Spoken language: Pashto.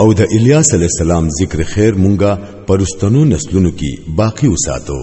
او د الیاس علی السلام ذکر خیر مونږه پرستنو نسلونو کې باقی وساتو